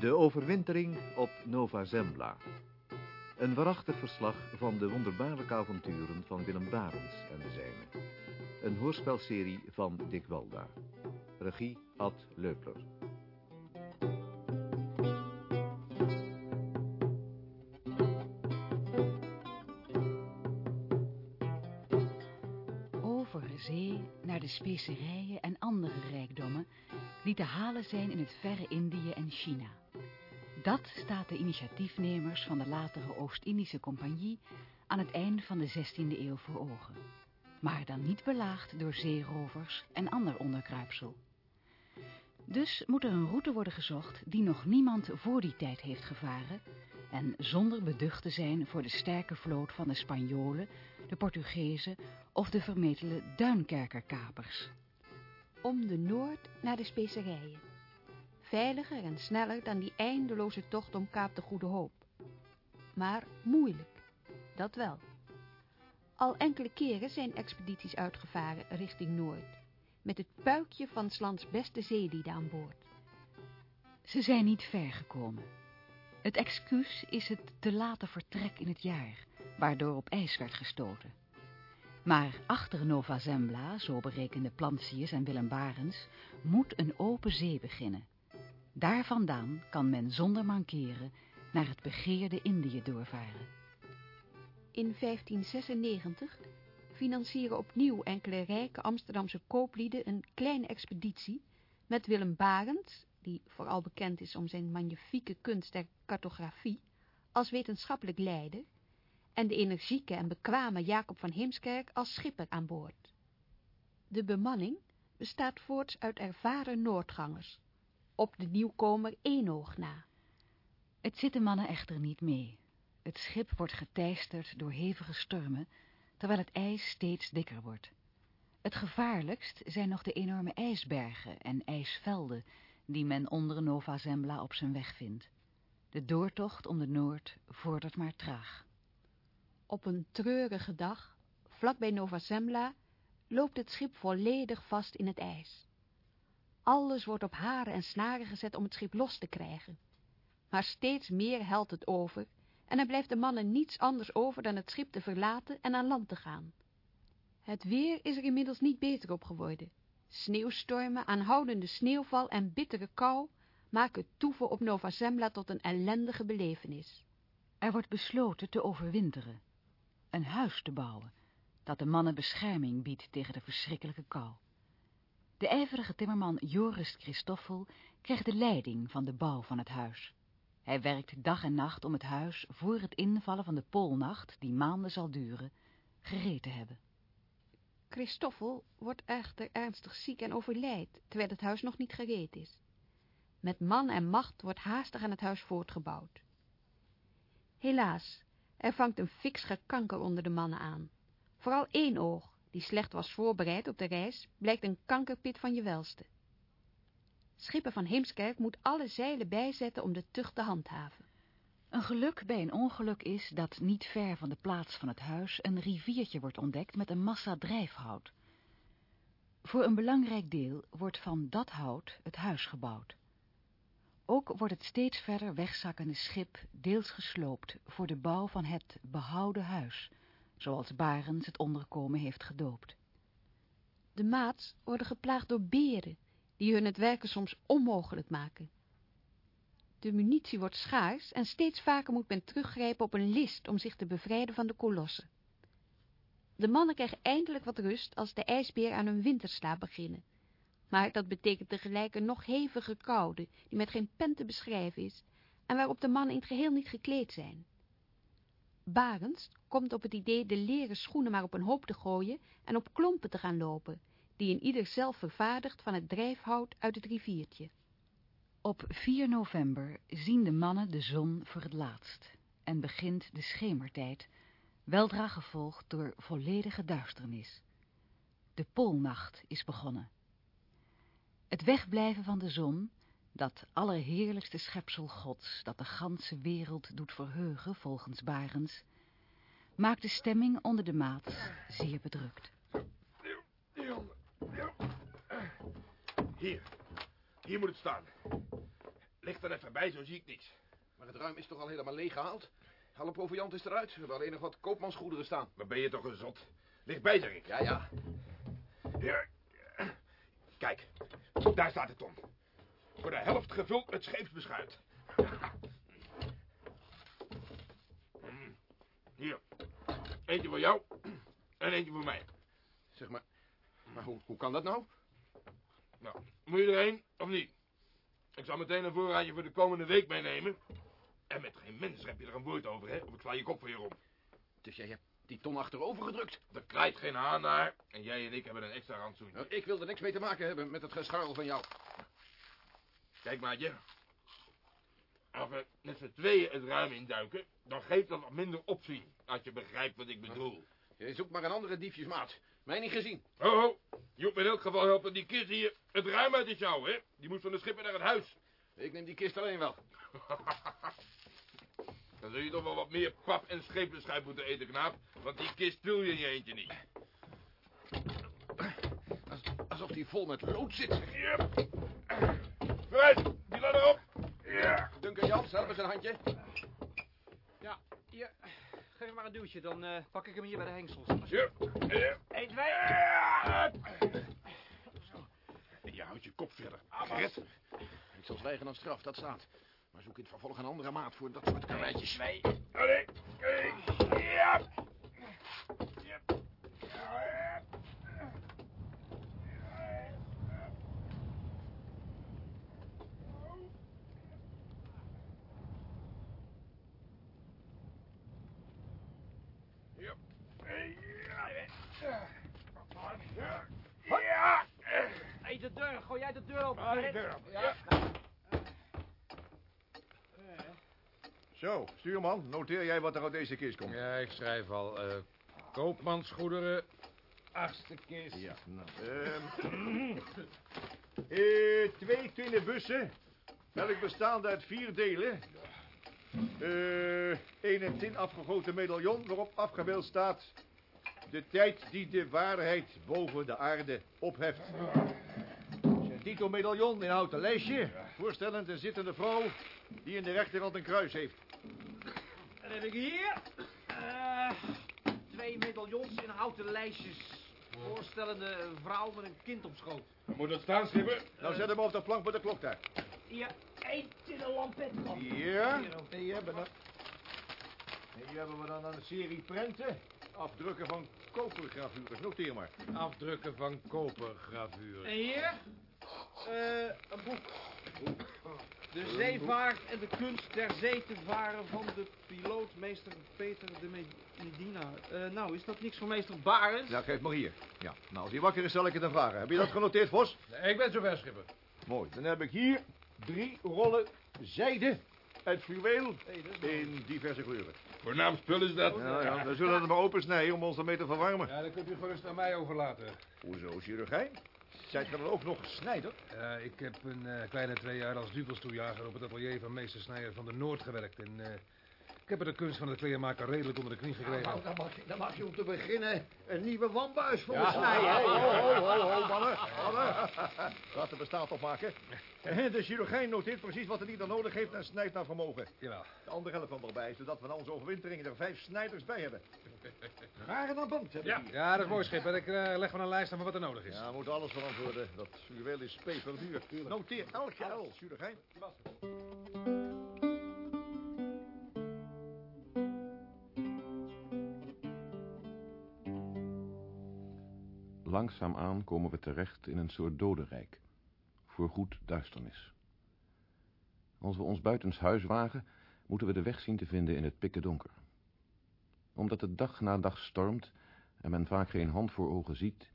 De overwintering op Nova Zembla. Een waarachtig verslag van de wonderbaarlijke avonturen van Willem Barens en de zijnen. Een hoorspelserie van Dick Walda. Regie Ad Leupler. Over zee naar de specerijen en andere rijkdommen die te halen zijn in het verre Indië en China. Dat staat de initiatiefnemers van de latere Oost-Indische Compagnie aan het eind van de 16e eeuw voor ogen. Maar dan niet belaagd door zeerovers en ander onderkruipsel. Dus moet er een route worden gezocht die nog niemand voor die tijd heeft gevaren en zonder beducht te zijn voor de sterke vloot van de Spanjolen, de Portugezen of de vermetele Duinkerkerkapers. Om de Noord naar de specerijen. Veiliger en sneller dan die eindeloze tocht om Kaap de Goede Hoop. Maar moeilijk, dat wel. Al enkele keren zijn expedities uitgevaren richting Noord, met het puikje van lands beste zeelieden aan boord. Ze zijn niet ver gekomen. Het excuus is het te late vertrek in het jaar, waardoor op ijs werd gestoten. Maar achter Nova Zembla, zo berekenden Plantius en Willem Barens, moet een open zee beginnen. Daar vandaan kan men zonder mankeren naar het begeerde Indië doorvaren. In 1596 financieren opnieuw enkele rijke Amsterdamse kooplieden een kleine expeditie met Willem Barents, die vooral bekend is om zijn magnifieke kunst der cartografie, als wetenschappelijk leider, en de energieke en bekwame Jacob van Heemskerk als schipper aan boord. De bemanning bestaat voorts uit ervaren Noordgangers, op de nieuwkomer Eenoog na. Het zit de mannen echter niet mee. Het schip wordt geteisterd door hevige stormen, terwijl het ijs steeds dikker wordt. Het gevaarlijkst zijn nog de enorme ijsbergen en ijsvelden die men onder Nova Zembla op zijn weg vindt. De doortocht om de Noord vordert maar traag. Op een treurige dag, vlakbij Nova Zembla, loopt het schip volledig vast in het ijs. Alles wordt op haren en snaren gezet om het schip los te krijgen. Maar steeds meer helt het over en er blijft de mannen niets anders over dan het schip te verlaten en aan land te gaan. Het weer is er inmiddels niet beter op geworden. Sneeuwstormen, aanhoudende sneeuwval en bittere kou maken toeven op Nova Zembla tot een ellendige belevenis. Er wordt besloten te overwinteren, een huis te bouwen, dat de mannen bescherming biedt tegen de verschrikkelijke kou. De ijverige timmerman Joris Christoffel krijgt de leiding van de bouw van het huis. Hij werkt dag en nacht om het huis voor het invallen van de poolnacht, die maanden zal duren, gereed te hebben. Christoffel wordt echter ernstig ziek en overlijdt, terwijl het huis nog niet gereed is. Met man en macht wordt haastig aan het huis voortgebouwd. Helaas, er vangt een fiks gekanker onder de mannen aan. Vooral één oog, die slecht was voorbereid op de reis, blijkt een kankerpit van je welste. Schipper van Heemskerk moet alle zeilen bijzetten om de tucht te handhaven. Een geluk bij een ongeluk is dat niet ver van de plaats van het huis een riviertje wordt ontdekt met een massa drijfhout. Voor een belangrijk deel wordt van dat hout het huis gebouwd. Ook wordt het steeds verder wegzakkende schip deels gesloopt voor de bouw van het behouden huis, zoals Barens het onderkomen heeft gedoopt. De maats worden geplaagd door beren, die hun het werken soms onmogelijk maken. De munitie wordt schaars en steeds vaker moet men teruggrijpen op een list om zich te bevrijden van de kolossen. De mannen krijgen eindelijk wat rust als de ijsbeer aan hun winterslaap beginnen. Maar dat betekent tegelijk een nog hevige koude, die met geen pen te beschrijven is, en waarop de mannen in het geheel niet gekleed zijn. Barends komt op het idee de leren schoenen maar op een hoop te gooien en op klompen te gaan lopen, die in ieder zelf vervaardigt van het drijfhout uit het riviertje. Op 4 november zien de mannen de zon voor het laatst en begint de schemertijd, weldra gevolgd door volledige duisternis. De poolnacht is begonnen. Het wegblijven van de zon, dat allerheerlijkste schepsel gods, dat de ganse wereld doet verheugen volgens Barens, maakt de stemming onder de maat zeer bedrukt. Hier, hier moet het staan. Ligt er even bij, zo zie ik niets. Maar het ruim is toch al helemaal leeg gehaald? Alle proviant is eruit. We hebben alleen nog wat koopmansgoederen staan. Maar ben je toch een zot? Ligt bij, zeg ik. Ja, ja. Hier. Kijk, daar staat het om. Voor de helft gevuld met scheepsbeschuit. Mm. Hier. Eentje voor jou en eentje voor mij. Zeg maar, maar hoe, hoe kan dat nou? Nou, moet je er één of niet? Ik zal meteen een voorraadje voor de komende week meenemen. En met geen mens heb je er een woord over, hè? Of ik sla je kop voor je om. Dus jij hebt die ton achterover gedrukt. Er kraait geen haan naar. En jij en ik hebben een extra rantsoentje. Nou, ik wil er niks mee te maken hebben met het gescharrel van jou. Kijk, maatje. Als we met z'n tweeën het ruim induiken, dan geeft dat wat minder opzien. Als je begrijpt wat ik bedoel. Je zoekt maar een andere diefjesmaat. Mij niet gezien. Ho, ho. Je moet me in elk geval helpen die kist hier het ruim uit te sjouwen, hè? Die moet van de schipper naar het huis. Ik neem die kist alleen wel. Dan zul je toch wel wat meer pap en scheepenschuip moeten eten, knaap. Want die kist vul je in je eentje niet. Als, alsof die vol met lood zit. Ja. Vooruit, die laat erop. Ja. Duncan Jans, help eens een handje. Ja, hier. Geef me maar een duwtje, dan eh, pak ik hem hier bij de hengsels. Ja. Ja. 1, 2. Ja. Je houdt je kop verder. Gered. Ik zal zwijgen als straf, dat staat. Maar zoek in het vervolg een andere maat voor dat soort karweitjes. Twee. Allee. Allee. Ja. Ja. Ja. Ja. Ja. Ja. Hé, de deur. Open. Ah, de Gerrit? deur open. Ja. Zo, stuurman, noteer jij wat er uit deze kist komt? Ja, ik schrijf al. eh koopmansgoederen, achtste kist. Ja, nou. Ehm eh, twee tinnen bussen. Elk bestaande uit vier delen. Eh een in tin afgegoten medaillon waarop afgebeeld staat... De tijd die de waarheid boven de aarde opheft. Zijn titelmedaillon in houten lijstje. Voorstellend een zittende vrouw die in de rechterhand een kruis heeft. Dan heb ik hier... eh, twee medaillons in houten lijstjes. Voorstellende een vrouw met een kind op schoot. Moet het staan, schipper? Nou, zet hem op de plank bij de klok daar. Hier, één tinnen lampet. Ja, hier hebben we... Hier hebben we dan een serie prenten. Afdrukken van kopergravures. Noteer maar. Afdrukken van kopergravuren. En hier... eh, een boek. De zeevaart en de kunst der zee te varen van de piloot meester Peter de Me- Medina. Eh, nou, is dat niks voor meester Barens? Ja, geef maar hier. Ja, nou, als hij wakker is, zal ik het ervaren. Heb je dat genoteerd, Vos? Nee, ik ben zover, schipper. Mooi. Dan heb ik hier drie rollen zijde uit fluweel in diverse kleuren. Voornaam spul is dat. Ja, ja, we zullen het maar opensnijden om ons ermee te verwarmen. Ja, dat kunt u gerust aan mij overlaten. Hoezo, chirurgijn? Zijt je dan ook nog snijder? Ja, ik heb een eh, kleine twee jaar als duvelstoejager op het atelier van meester Snijder van de Noord gewerkt. En eh, ik heb er de kunst van het kleermaken redelijk onder de knie gekregen. Nou, dan mag, je, dan mag je om te beginnen een nieuwe wambuis voor Ja, me snijden. hè? Ho, ho, ho, ho, mannen, mannen. Laten we staat opmaken. De chirurgijn noteert precies wat hij dan nodig heeft en snijdt naar vermogen. Jawel. De andere helft van erbij, zodat we na onze overwintering er vijf snijders bij hebben. Garen naar band hebben Ja, ja, dat is mooi, schipper. Ik eh, leg van een lijst aan van wat er nodig is. Ja, we moeten alles verantwoorden. Dat fluweel is peperduur. Noteer elke L, chirurgijn. Langzaamaan komen we terecht in een soort dodenrijk. Voorgoed duisternis. Als we ons buitenshuis wagen, moeten we de weg zien te vinden in het pikke donker. Omdat het dag na dag stormt en men vaak geen hand voor ogen ziet,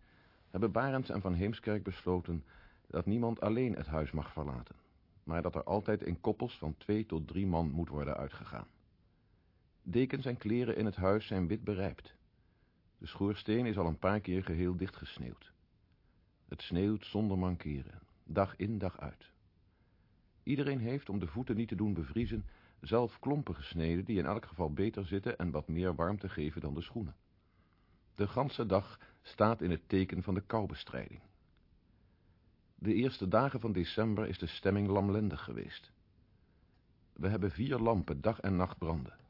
hebben Barends en Van Heemskerk besloten dat niemand alleen het huis mag verlaten, maar dat er altijd in koppels van twee tot drie man moet worden uitgegaan. Dekens en kleren in het huis zijn wit berijpt. De schoorsteen is al een paar keer geheel dichtgesneeuwd. Het sneeuwt zonder mankeren, dag in dag uit. Iedereen heeft, om de voeten niet te doen bevriezen, zelf klompen gesneden die in elk geval beter zitten en wat meer warmte geven dan de schoenen. De ganse dag staat in het teken van de koubestrijding. De eerste dagen van december is de stemming lamlendig geweest. We hebben vier lampen dag en nacht branden.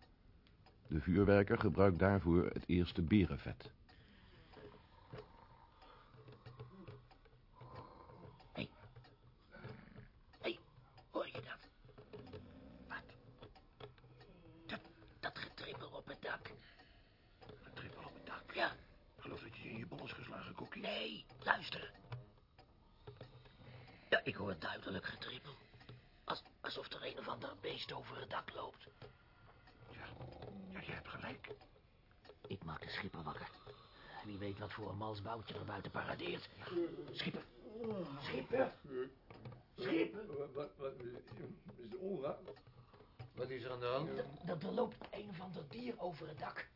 De vuurwerker gebruikt daarvoor het eerste berenvet. Hé, hoor je dat? Wat? Dat, dat getrippel op het dak. Trippel op het dak. Ja, Ik geloof dat je in je bol is geslagen, Kokkie. nee, luister. Ja, ik hoor duidelijk getrippel. Als, alsof er een of ander beest over het dak loopt. Ja, je hebt gelijk. Ik maak de schipper wakker. Wie weet wat voor een mals boutje er buiten paradeert. Schipper. Schipper. Schipper. Wat, wat, is het onraad? Wat is er aan de hand? Er, er loopt een of ander dier over het dak.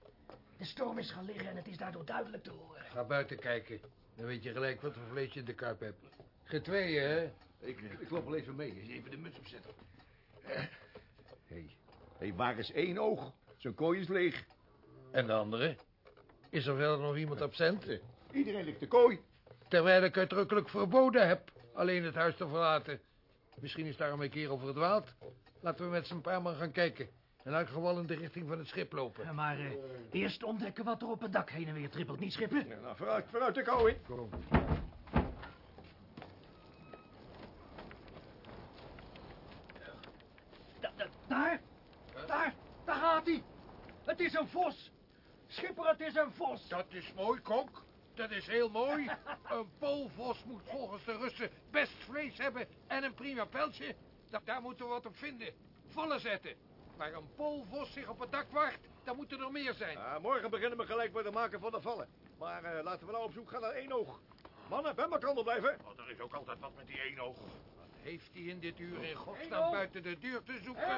De storm is gaan liggen en het is daardoor duidelijk te horen. Ga buiten kijken. Dan weet je gelijk wat voor vlees je in de kuip hebt. Getweeën, hè? Ik, ik loop wel even mee. Eens even de muts opzetten. Hé, hey. hey, waar is één oog? Zijn kooi is leeg. En de andere? Is er verder nog iemand absent? Iedereen ligt de kooi. Terwijl ik uitdrukkelijk verboden heb alleen het huis te verlaten. Misschien is daarom een keer over het waald. Laten we met z'n paar man gaan kijken. En elk geval in de richting van het schip lopen. Maar eh, eerst ontdekken wat er op het dak heen en weer trippelt, niet schipper? Ja, nou, vooruit, vooruit de kooi. Kom. Da- da- daar, daar, daar gaat hij. Het is een vos. Schipper, het is een vos. Dat is mooi, Kok. Dat is heel mooi. Een poolvos moet volgens de Russen best vlees hebben en een prima pelsje. Da- daar moeten we wat op vinden. Vallen zetten. Waar een poolvos zich op het dak wacht, dan moeten er meer zijn. Morgen beginnen we gelijk met het maken van de vallen. Maar eh, laten we nou op zoek gaan naar één oog. Mannen, bij elkaar blijven. Oh, er is ook altijd wat met die eenoog. Wat heeft hij in dit uur in godsnaam buiten de deur te zoeken?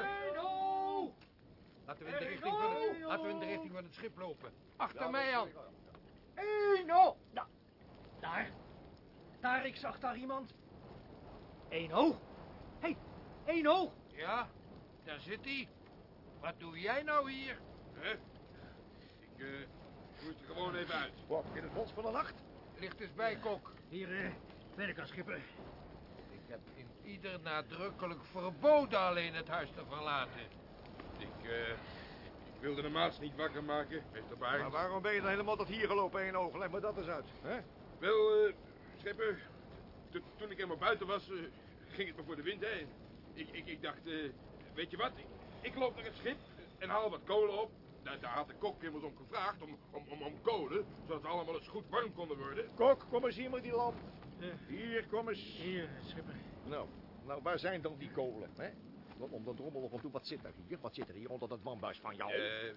Laten we, in de richting van het, laten we in de richting van het schip lopen. Achter mij al. Eno! Da- daar. Daar, ik zag daar iemand. Eno. Hé, hey, Eno. Ja, daar zit hij. Wat doe jij nou hier? Hè? Ik, eh, moest er gewoon even uit. Wat, in het bos van de nacht? Licht eens bij, Kok. Hier eh, ben ik aan schipper. Ik heb in ieder nadrukkelijk verboden alleen het huis te verlaten. Ik, eh, ik wilde de maats niet wakker maken, meester Maar waarom ben je dan helemaal tot hier gelopen, één oog? Leg me dat eens uit. Hè? Wel, eh, schipper, to- toen ik helemaal buiten was, eh, ging het me voor de wind, hè. Ik, ik, ik dacht, eh, weet je wat, ik, ik loop naar het schip en haal wat kolen op. Daar, daar had de kok immers om gevraagd, om, om, om, om kolen, zodat we allemaal eens goed warm konden worden. Kok, kom eens hier met die lamp. Hier, kom eens. Hier, schipper. Nou, nou, waar zijn dan die kolen, hè? Om- Om dat rommel nog aan toe, wat zit er hier? Wat zit er hier onder dat wambuis van jou? Eh, eh,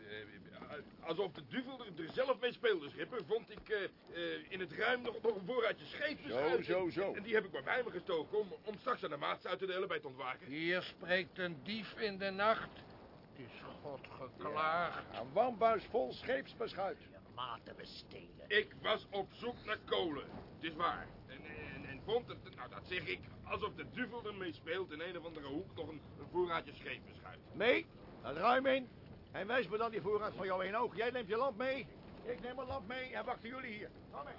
alsof de duvel er, er zelf mee speelde, schipper, vond ik eh, eh, in het ruim nog, nog een voorraadje scheepsbeschuit. Zo, zo, zo. En die heb ik maar bij me gestoken om, om straks aan de maats uit te delen bij het ontwaken. Hier spreekt een dief in de nacht. Het is God geklaagd. Een wambuis vol scheepsbeschuit. Je maten bestelen. Ik was op zoek naar kolen. Het is waar. Vond het, nou dat zeg ik, alsof de duvel ermee speelt in een of andere hoek nog een, een voorraadje scheepsbeschuit. Nee, een ruim in. En wijs me dan die voorraad van jou één oog. Jij neemt je lamp mee. Ik neem mijn lamp mee en wachten jullie hier. Kom mee.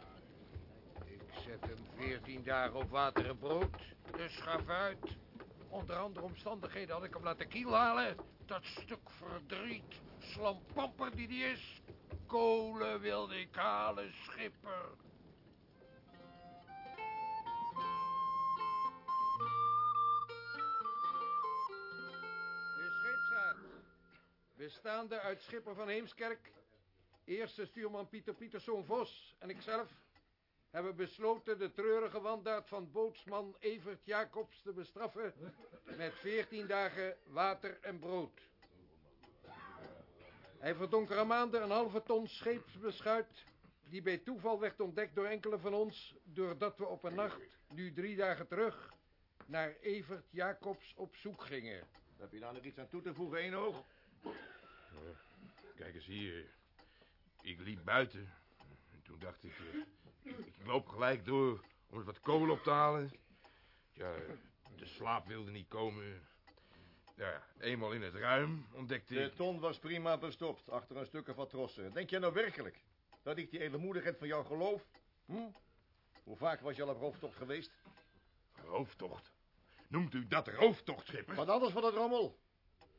Ik zet hem veertien dagen op water en brood. Dus gaf uit. Onder andere omstandigheden had ik hem laten kiel halen. Dat stuk verdriet. Slampamper die die is. Kolen wilde ik halen, schipper. Bestaande uit schipper van Heemskerk, eerste stuurman Pieter Pieterszoon Vos en ikzelf hebben besloten de treurige wandaad van bootsman Evert Jacobs te bestraffen met veertien dagen water en brood. Hij verdonkere maanden een halve ton scheepsbeschuit, die bij toeval werd ontdekt door enkele van ons, doordat we op een nacht, nu drie dagen terug, naar Evert Jacobs op zoek gingen. Heb je daar nog iets aan toe te voegen, één oog? Kijk eens hier. Ik liep buiten. En toen dacht ik, eh, ik, loop gelijk door om eens wat kolen op te halen. Ja, de slaap wilde niet komen. Ja, eenmaal in het ruim ontdekte De ik... ton was prima verstopt achter een stuk van trossen. Denk jij nou werkelijk dat ik die edelmoedigheid van jou geloof? Hm? Hoe vaak was je al op rooftocht geweest? Rooftocht? Noemt u dat rooftocht, schipper? Wat anders van het rommel.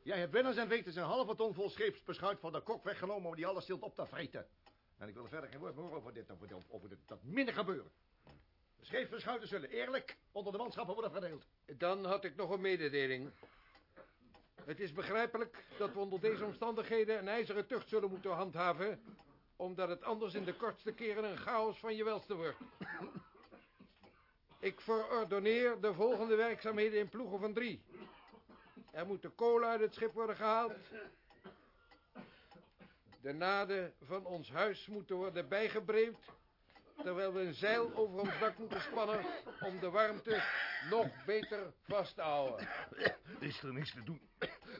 Jij hebt binnen zijn weten zijn halve ton vol scheepsbeschuit van de kok weggenomen om die alles stilt op te vreten. En ik wil er verder geen woord meer over dit, over, dit, over dit, dat minder gebeuren. De scheepsbeschuiten zullen eerlijk onder de manschappen worden verdeeld. Dan had ik nog een mededeling. Het is begrijpelijk dat we onder deze omstandigheden een ijzeren tucht zullen moeten handhaven, omdat het anders in de kortste keren een chaos van je welste wordt. Ik verordoneer de volgende werkzaamheden in ploegen van drie. Er moet de kolen uit het schip worden gehaald. De naden van ons huis moeten worden bijgebreemd, terwijl we een zeil over ons dak moeten spannen om de warmte nog beter vast te houden. Is er niks te doen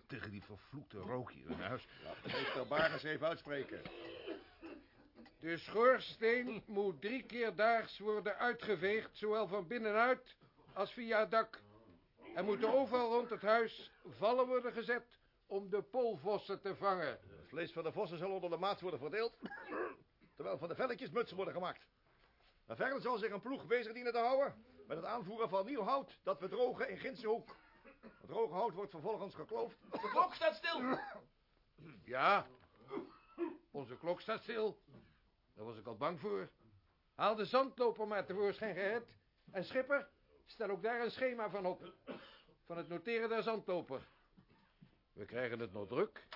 tegen die vervloekte rook hier in huis? Meester Bargens even uitspreken. De schoorsteen moet drie keer daags worden uitgeveegd, zowel van binnenuit als via het dak. Er moeten overal rond het huis vallen worden gezet om de polvossen te vangen. Het vlees van de vossen zal onder de maat worden verdeeld, terwijl van de velletjes mutsen worden gemaakt. En verder zal zich een ploeg bezig dienen te houden met het aanvoeren van nieuw hout dat we drogen in Gindse hoek. Het droge hout wordt vervolgens gekloofd. De klok staat stil. Ja, onze klok staat stil. Daar was ik al bang voor. Haal de zandloper maar tevoorschijn, Gerrit. En Schipper, stel ook daar een schema van op. Van het noteren der zandloper. We krijgen het nog druk.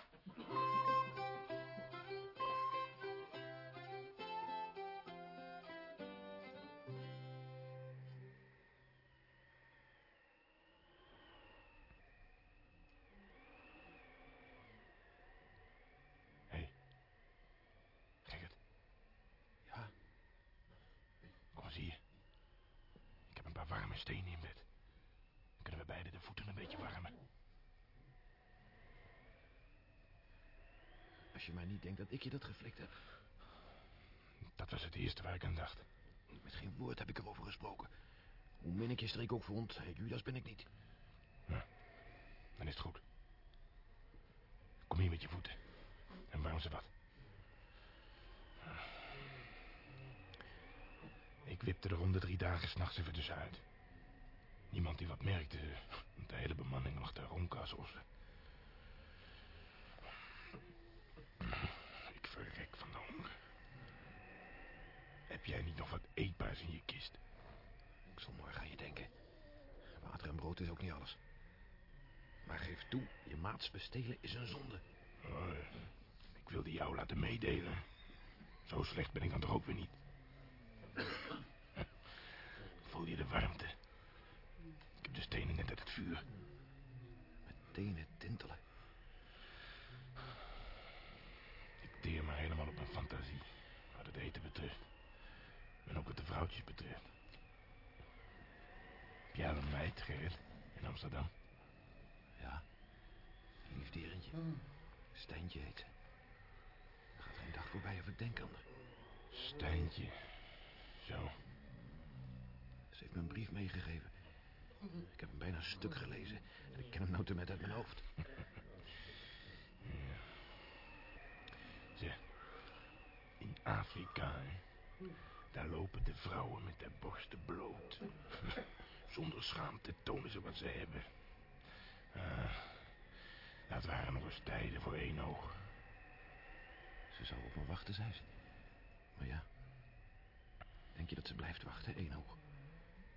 Als je maar niet denkt dat ik je dat geflikt heb. Dat was het eerste waar ik aan dacht. Met geen woord heb ik erover gesproken. Hoe min ik je streek ook vond, Judas ben ik niet. Dan is het goed. Kom hier met je voeten. En warm ze wat. Ik wipte er om de drie dagen s'nachts even tussenuit. Niemand die wat merkte. want De hele bemanning lag te ronken als ossen. Ik verrek van de honger. Heb jij niet nog wat eetbaars in je kist? Ik zal morgen aan je denken. Water en brood is ook niet alles. Maar geef toe, je maats bestelen is een zonde. Oh, ik wilde jou laten meedelen. Zo slecht ben ik dan toch ook weer niet. Voel je de warmte? Ik heb de stenen net uit het vuur. Met tenen tintelen. Ik teer maar helemaal op mijn fantasie. Wat het eten betreft. En ook wat de vrouwtjes betreft. Heb jij een meid, Gerrit, in Amsterdam? Ja, een lief derentje. Stijntje heet ze. Er gaat geen dag voorbij of ik denk aan haar. Stijntje. Zo. Ze heeft me een brief meegegeven. Ik heb hem bijna een stuk gelezen. En ik ken hem nou te met uit mijn hoofd. Zeg, in Afrika, hè, daar lopen de vrouwen met de borsten bloot. Zonder schaamte tonen ze wat ze hebben. Ah, dat waren nog eens tijden voor één oog. Ze zou op me wachten, zei ze. Maar ja. Denk je dat ze blijft wachten, één oog?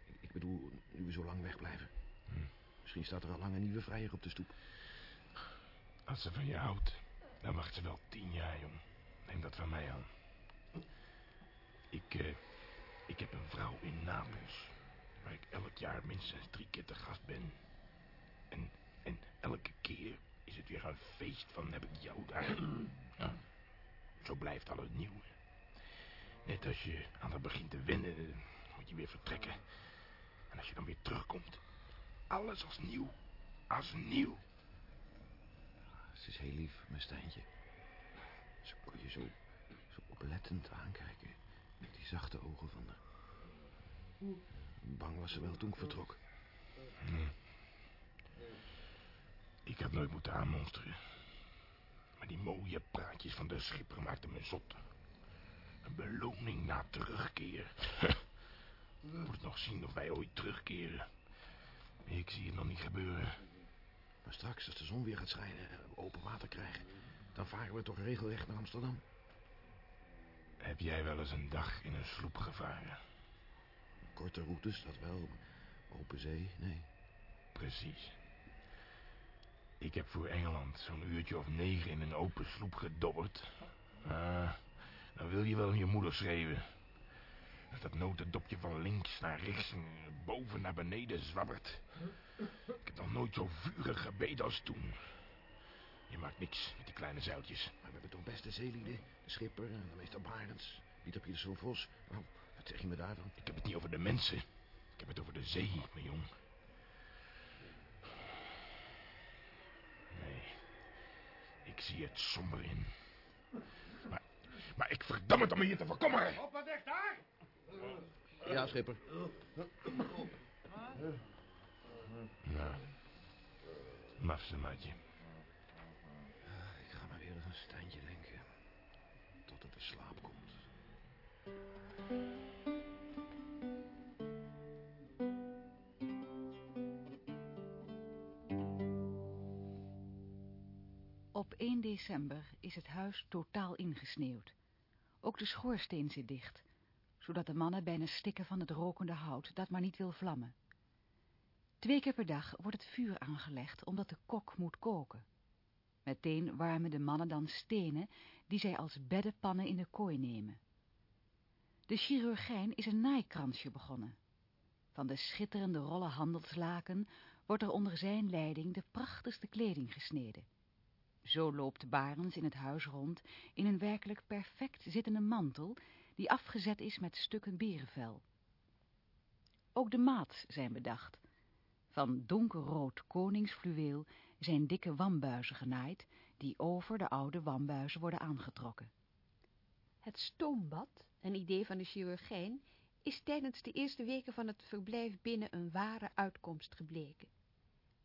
Ik, ik bedoel, nu we zo lang wegblijven. Misschien staat er al lang een nieuwe vrijer op de stoep. Als ze van je houdt, dan wacht ze wel tien jaar, jong. Neem dat van mij aan. Ik, eh, ik heb een vrouw in Napels, waar ik elk jaar minstens drie keer te gast ben. En, en elke keer is het weer een feest van heb ik jou daar. Ja. Zo blijft alles nieuw. Net als je aan het begint te wennen, moet je weer vertrekken. En als je dan weer terugkomt, alles als nieuw. Als nieuw. Ze is heel lief, mijn Stijntje. Ze kon je zo, zo oplettend aankijken. Met die zachte ogen van haar. Bang was ze wel toen ik vertrok. Nee. Ik had nooit moeten aanmonsteren. Maar die mooie praatjes van de schipper maakten me zot. Een beloning na terugkeer. Moet nog zien of wij ooit terugkeren. Ik zie het nog niet gebeuren. Maar straks, als de zon weer gaat schijnen en we open water krijgen... dan varen we toch regelrecht naar Amsterdam. Heb jij wel eens een dag in een sloep gevaren? Korte routes, dat wel. Open zee, nee. Precies. Ik heb voor Engeland zo'n uurtje of negen in een open sloep gedobberd. Ah, dan wil je wel je moeder schreeuwen. Dat notendopje van links naar rechts en boven naar beneden zwabbert. Ik heb nog nooit zo vurig gebeden als toen. Je maakt niks met die kleine zeiltjes. Maar we hebben toch beste zeelieden? De schipper en de meester Barends. Pieter Pieterszoon Vos. Nou, wat zeg je me daar dan? Ik heb het niet over de mensen. Ik heb het over de zee, mijn jong. Nee, ik zie het somber in. Maar, maar ik verdam het om hier te voorkomen. Op wat echt daar? Ja, schipper. Nou, mafse maatje. Ik ga maar weer aan een standje denken. Het in slaap komt. Op 1 december is het huis totaal ingesneeuwd. Ook de schoorsteen zit dicht, zodat de mannen bijna stikken van het rokende hout dat maar niet wil vlammen. Twee keer per dag wordt het vuur aangelegd, omdat de kok moet koken. Meteen warmen de mannen dan stenen, die zij als beddenpannen in de kooi nemen. De chirurgijn is een naaikransje begonnen. Van de schitterende rollen handelslaken wordt er onder zijn leiding de prachtigste kleding gesneden. Zo loopt Barens in het huis rond in een werkelijk perfect zittende mantel, die afgezet is met stukken berenvel. Ook de maats zijn bedacht. Van donkerrood koningsfluweel zijn dikke wambuizen genaaid, die over de oude wambuizen worden aangetrokken. Het stoombad, een idee van de chirurgijn, is tijdens de eerste weken van het verblijf binnen een ware uitkomst gebleken.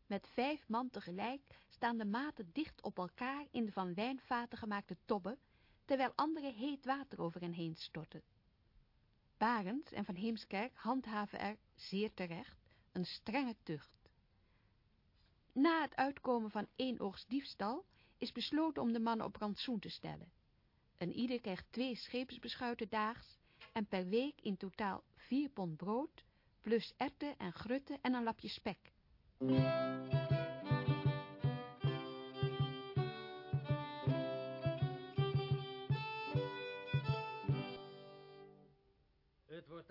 Met vijf man tegelijk staan de maten dicht op elkaar in de van wijnvaten gemaakte tobben, terwijl anderen heet water over hen heen storten. Barends en Van Heemskerk handhaven er, zeer terecht, een strenge tucht. Na het uitkomen van één diefstal is besloten om de mannen op rantsoen te stellen. Een ieder krijgt twee scheepsbeschuiten daags en per week in totaal vier pond brood, plus erwten en grutten en een lapje spek.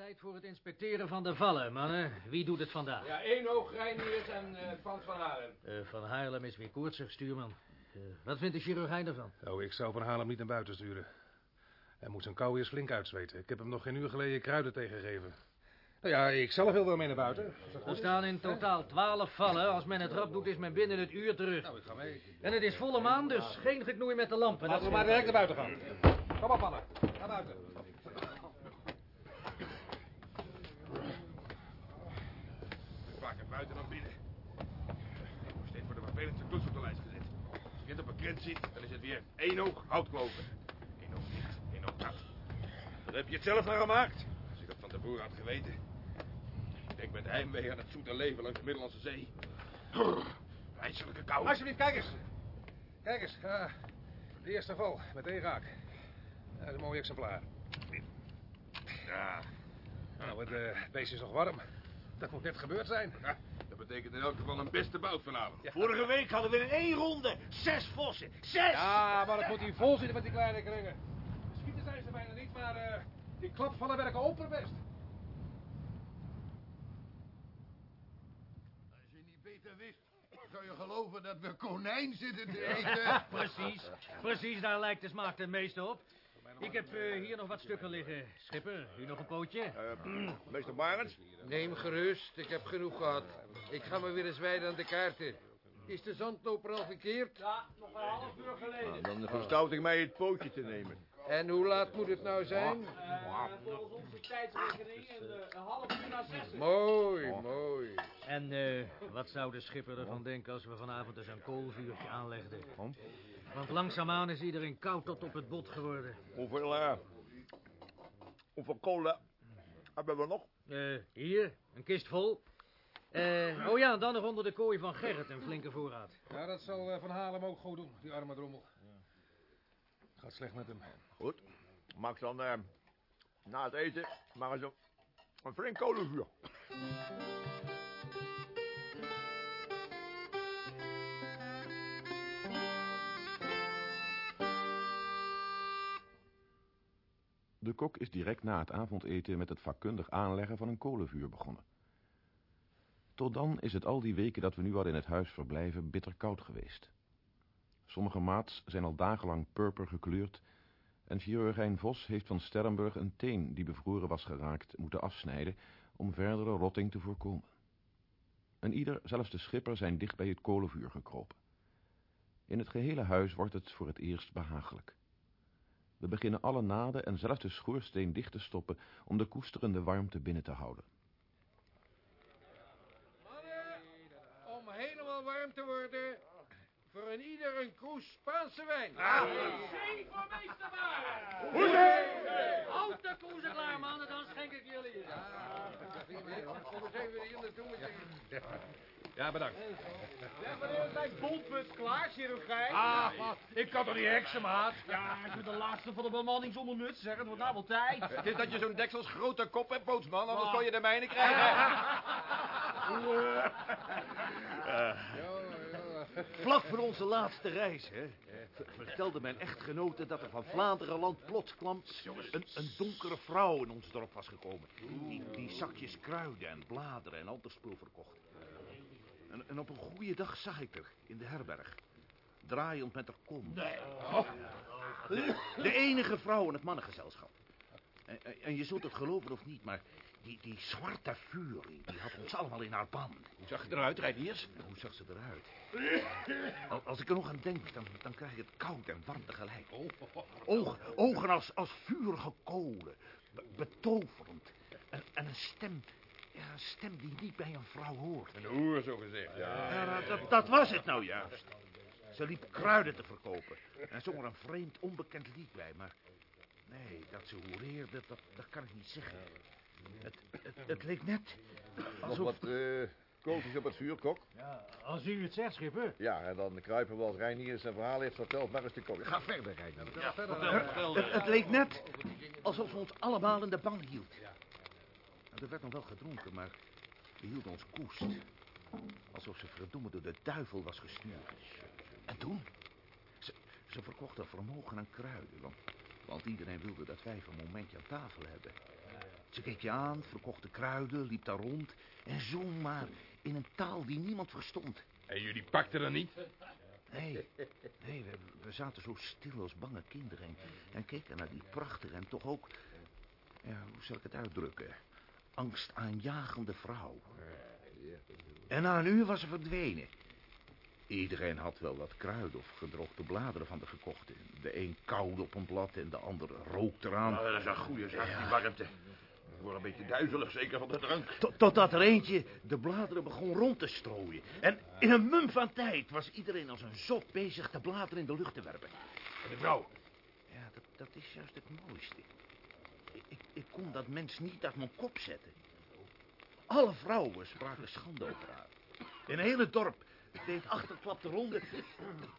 Tijd voor het inspecteren van de vallen, mannen. Wie doet het vandaag? Ja, één oog Reiniers en eh, Frans van Haren. Eh, van Haarlem is weer koortsig, stuurman. Eh, wat vindt de chirurgijn ervan? Oh, ik zou Van Haarlem niet naar buiten sturen. Hij moet zijn kou eerst flink uitzweten. Ik heb hem nog geen uur geleden kruiden tegengegeven. Nou ja, ik zelf wil wel mee naar buiten. Er staan in totaal twaalf vallen. Als men het rap doet, is men binnen het uur terug. Nou, ik ga mee. En het is volle maan, dus geen geknoei met de lampen. Laten we maar direct naar buiten gaan. Kom op, mannen. Naar buiten. Vaker buiten dan binnen. Nog steeds wordt er vervelendste op de lijst gezet. Als je net op een krent zit, dan is het weer één oog houtkloven. Eén oog dicht, één oog nat. Dan heb je het zelf naar gemaakt. Als ik dat van tevoren had geweten. Ik denk met heimwee aan het zoete leven langs de Middellandse Zee. IJselijke kou. Alsjeblieft, kijk eens. Kijk eens. ah, de eerste val, meteen raak. Dat is een mooi exemplaar. Ja, Nou, het eh, beest is nog warm. Dat moet net gebeurd zijn. ja, dat betekent in elk geval een beste bout vanavond. Vorige week hadden we in één ronde zes vossen. Zes! Ja, maar het moet hier vol zitten met die kleine kringen. Schieten zijn ze bijna niet, maar eh, die klapvallen werken opperbest. Als je niet beter wist, zou je geloven dat we konijn zitten te eten. precies, precies, daar lijkt de smaak ten meeste op. Ik heb eh, hier nog wat stukken liggen. Schipper, u nog een pootje? Eh, meester Barends? Neem gerust, ik heb genoeg gehad. Ik ga me weer eens wijden aan de kaarten. Is de zandloper al verkeerd? Ja, nog een half uur geleden. Dan verstout ik mij het pootje te nemen. En hoe laat moet het nou zijn? volgens onze tijdsrekening een, half uur na zes. Mooi, mooi. En eh, wat zou de schipper ervan denken als we vanavond eens een koolvuurtje aanlegden? Want langzaamaan is iedereen koud tot op het bot geworden. Hoeveel, eh, hoeveel kolen hebben we nog? Eh, hier, een kist vol. Eh, oh ja, dan nog onder de kooi van Gerrit een flinke voorraad. Ja, dat zal eh, Van Halem ook goed doen, die arme drommel. Gaat slecht met hem. Goed. Maak dan eh, na het eten maar eens een, een flink kolenvuur. De kok is direct na het avondeten met het vakkundig aanleggen van een kolenvuur begonnen. Tot dan is het al die weken dat we nu al in het huis verblijven bitter koud geweest. Sommige maats zijn al dagenlang purper gekleurd en chirurgijn Vos heeft van Sterrenburg een teen die bevroren was geraakt moeten afsnijden om verdere rotting te voorkomen. En ieder, zelfs de schipper, zijn dicht bij het kolenvuur gekropen. In het gehele huis wordt het voor het eerst behagelijk. We beginnen alle naden en zelfs de schoorsteen dicht te stoppen om de koesterende warmte binnen te houden. Om helemaal warm te worden, voor een ieder een kroes Spaanse wijn. Zee voor meester maar! Hoezee! Houd de koezen klaar, mannen, dan schenk ik jullie. Anders even hier naartoe met Ja, bedankt. Wanneer is mijn bolput klaar, chirurgijn? Ah, ik kan toch niet heksen, maat? Ja, ik ben de laatste van de bemanning zonder muts, zeg. Het wordt nou wel tijd. Het is dat je zo'n deksels grote kop hebt, bootsman, anders kon je de mijne krijgen. Vlak voor onze laatste reis, hè, ver- vertelde mijn echtgenote dat er van Vlaanderenland plots kwam een, een donkere vrouw in ons dorp was gekomen. Die, die zakjes kruiden en bladeren en ander spul verkocht. En, en op een goede dag zag ik er in de herberg. Draaiend met haar kom. De, de enige vrouw in het mannengezelschap. En, en- je zult het geloven of niet, maar die, die zwarte furie, die had ons allemaal in haar ban. Hoe zag je eruit, Reiniers? Hoe zag ze eruit? Al- Als ik er nog aan denk, dan, dan krijg ik het koud en warm tegelijk. Ogen, ogen als, als vurige kolen. Be- betoverend. En, en een stem, ja, een stem die niet bij een vrouw hoort. Een hoer, zo gezegd, ja. Ja, dat, dat, was het nou juist. Ze liep kruiden te verkopen. En zong er een vreemd, onbekend lied bij, maar... Nee, dat ze hoereerde, dat, dat kan ik niet zeggen. Het, het, het leek net Nog alsof... wat eh kooltjes op het vuur, kok? Ja, als u het zegt, schipper. Ja, en dan kruipen we als Reinier zijn verhaal heeft verteld maar eens te koken. Ga verder, Reinier. Ja, het, het leek net alsof ze ons allemaal in de ban hield. Nou, er werd nog wel gedronken, maar we hielden ons koest. Alsof ze verdomme door de duivel was gestuurd. En toen? Ze, ze verkocht een vermogen aan kruiden, want, want iedereen wilde dat wij een momentje aan tafel hebben. Ze keek je aan, verkocht de kruiden, liep daar rond en zong maar in een taal die niemand verstond. En jullie pakten er niet? Nee, nee we, we zaten zo stil als bange kinderen en, en keken naar die prachtige en toch ook, ja, hoe zal ik het uitdrukken, angstaanjagende vrouw. En na een uur was ze verdwenen. Iedereen had wel wat kruiden of gedroogde bladeren van de gekochte. De een kauwde op een blad en de ander rookte eraan. Nou, dat is een goede zaak, die warmte. Ik word een beetje duizelig, zeker van de drank. Tot- Totdat er eentje de bladeren begon rond te strooien. En in een mum van tijd was iedereen als een zot bezig de bladeren in de lucht te werpen. En de vrouw? Ja, dat, dat is juist het mooiste. Ik, ik, kon dat mens niet uit mijn kop zetten. Alle vrouwen spraken schande over haar. In het hele dorp deed achterklap de ronde.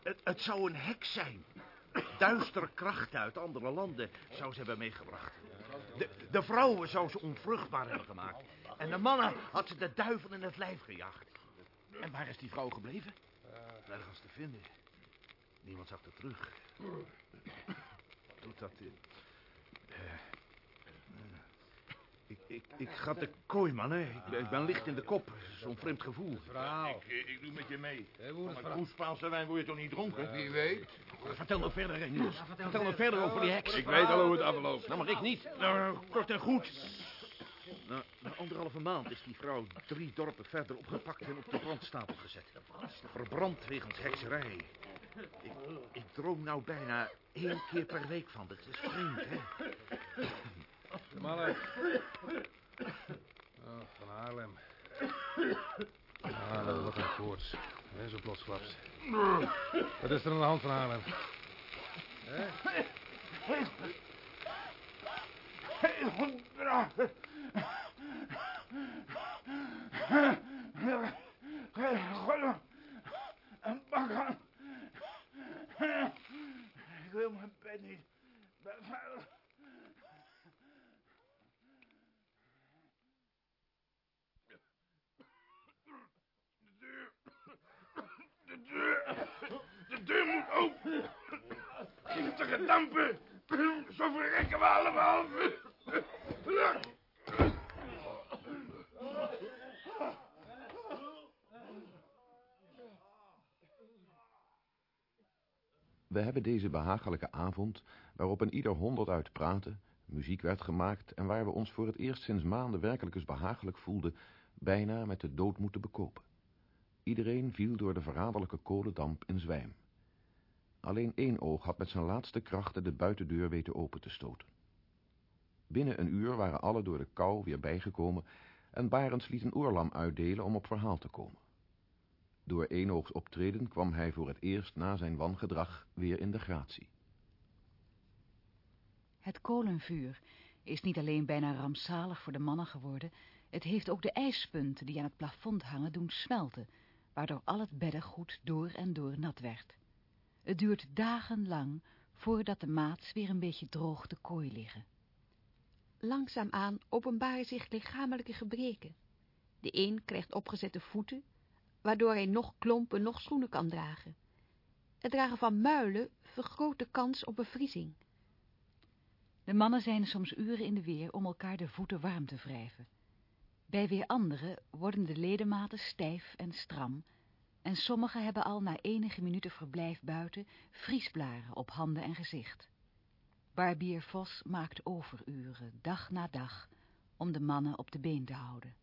Het, het zou een heks zijn. Duistere krachten uit andere landen zou ze hebben meegebracht. De, de vrouwen zou ze onvruchtbaar hebben gemaakt. En de mannen had ze de duivel in het lijf gejaagd. En waar is die vrouw gebleven? Nergens te vinden. Niemand zag haar terug. Doet dat... eh, ik, ik, ga de kooi, man, hè. Ik, ben- ik ben licht in de kop. Zo'n vreemd gevoel. Verhaal. Ik, ik doe met je mee. koe Spaanse wijn word je toch niet dronken? Wie weet. Vertel nog verder, Niels. vertel nog verder over die heks. Ik weet al hoe het afloopt. Nou, maar ik niet. Nou, nou, kort en goed. Na, na anderhalve maand is die vrouw drie dorpen verder opgepakt en op de brandstapel gezet. Verbrand wegens hekserij. Ik, ik droom nou bijna één keer per week van. Dat is vreemd, hè? Mannen. Oh, van Haarlem. Ah, wat een koorts. Hè, zo plotsklaps. Wat is er aan de hand van Haarlem? Hè? deur moet open. Giftige dampen. Zo verrekken we allemaal. We hebben deze behagelijke avond, waarop een ieder honderd uit praatte, muziek werd gemaakt en waar we ons voor het eerst sinds maanden werkelijk eens behagelijk voelden, bijna met de dood moeten bekopen. Iedereen viel door de verraderlijke kolendamp in zwijm. Alleen één oog had met zijn laatste krachten de buitendeur weten open te stoten. Binnen een uur waren alle door de kou weer bijgekomen en Barends liet een oorlam uitdelen om op verhaal te komen. Door éénoogs optreden kwam hij voor het eerst na zijn wangedrag weer in de gratie. Het kolenvuur is niet alleen bijna rampzalig voor de mannen geworden, het heeft ook de ijspunten die aan het plafond hangen doen smelten, waardoor al het beddengoed door en door nat werd. Het duurt dagenlang voordat de maats weer een beetje droog de kooi liggen. Langzaamaan openbaren zich lichamelijke gebreken. De een krijgt opgezette voeten, waardoor hij nog klompen, nog schoenen kan dragen. Het dragen van muilen vergroot de kans op bevriezing. De mannen zijn soms uren in de weer om elkaar de voeten warm te wrijven. Bij weer anderen worden de ledematen stijf en stram en sommigen hebben al na enige minuten verblijf buiten vriesblaren op handen en gezicht. Barbier Vos maakt overuren, dag na dag, om de mannen op de been te houden.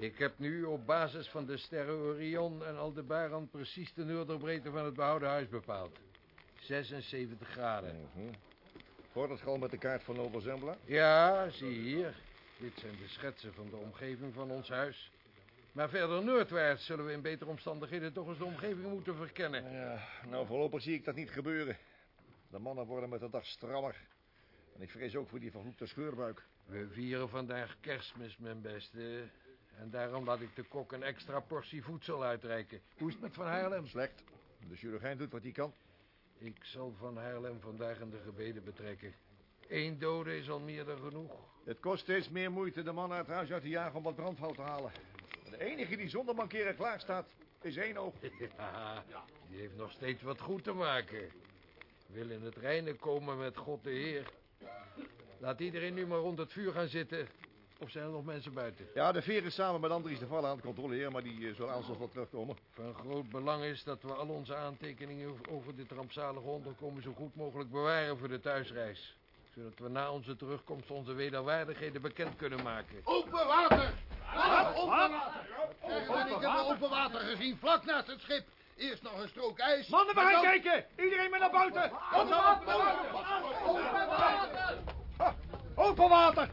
Ik heb nu op basis van de sterren Orion en Aldebaran precies de noorderbreedte van het behouden huis bepaald. 76 graden. Wordt het gewoon met de kaart van Nova Zembla? Ja, zie hier. Dit zijn de schetsen van de omgeving van ons huis. Maar verder noordwaarts zullen we in betere omstandigheden toch eens de omgeving moeten verkennen. Ja, nou voorlopig zie ik dat niet gebeuren. De mannen worden met de dag strammer. En ik vrees ook voor die vervloekte scheurbuik. We vieren vandaag kerstmis, mijn beste. En daarom laat ik de kok een extra portie voedsel uitreiken. Hoe is het met Van Haarlem? Slecht. De chirurgijn doet wat hij kan. Ik zal Van Haarlem vandaag in de gebeden betrekken. Eén dode is al meer dan genoeg. Het kost steeds meer moeite de man uit huis uit te jagen om wat brandhout te halen. De enige die zonder mankeren klaar staat, is één oog. Ja, die heeft nog steeds wat goed te maken. Wil in het reinen komen met God de Heer. Laat iedereen nu maar rond het vuur gaan zitten. Of zijn er nog mensen buiten? Ja, de veer is samen met Andries de Vallen aan het controleren, maar die uh, zal aanstonds wel terugkomen. Van groot belang is dat we al onze aantekeningen over dit rampzalige onderkomen zo goed mogelijk bewaren voor de thuisreis. Zodat we na onze terugkomst onze wederwaardigheden bekend kunnen maken. Open water! Wat? Open water! Ik heb open water gezien, vlak naast het schip. Eerst nog een strook ijs. Mannen, we gaan kijken! Iedereen met naar buiten! Open water! Open water! Open water!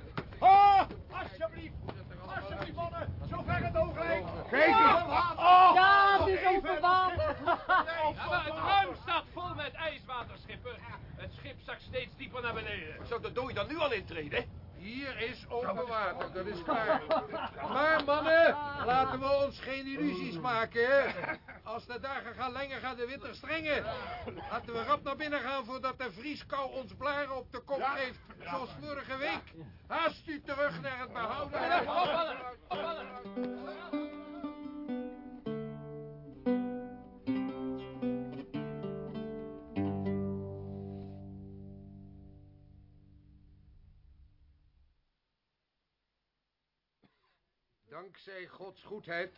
Alsjeblieft! Alsjeblieft, mannen! Zo ver het oog eens! Oh, Ja, het is even. open water. Maar het ruim staat vol met ijswaterschipper. Het schip zakt steeds dieper naar beneden. Zou de dooi dan nu al intreden? Hier is open water, dat is klaar. Maar mannen, laten we ons geen illusies maken, hè. Als de dagen gaan lengen, gaan de winter strengen. Laten we rap naar binnen gaan voordat de vrieskou ons blaren op de kop geeft. Zoals vorige week. Haast u terug naar het behouden. Dankzij Gods goedheid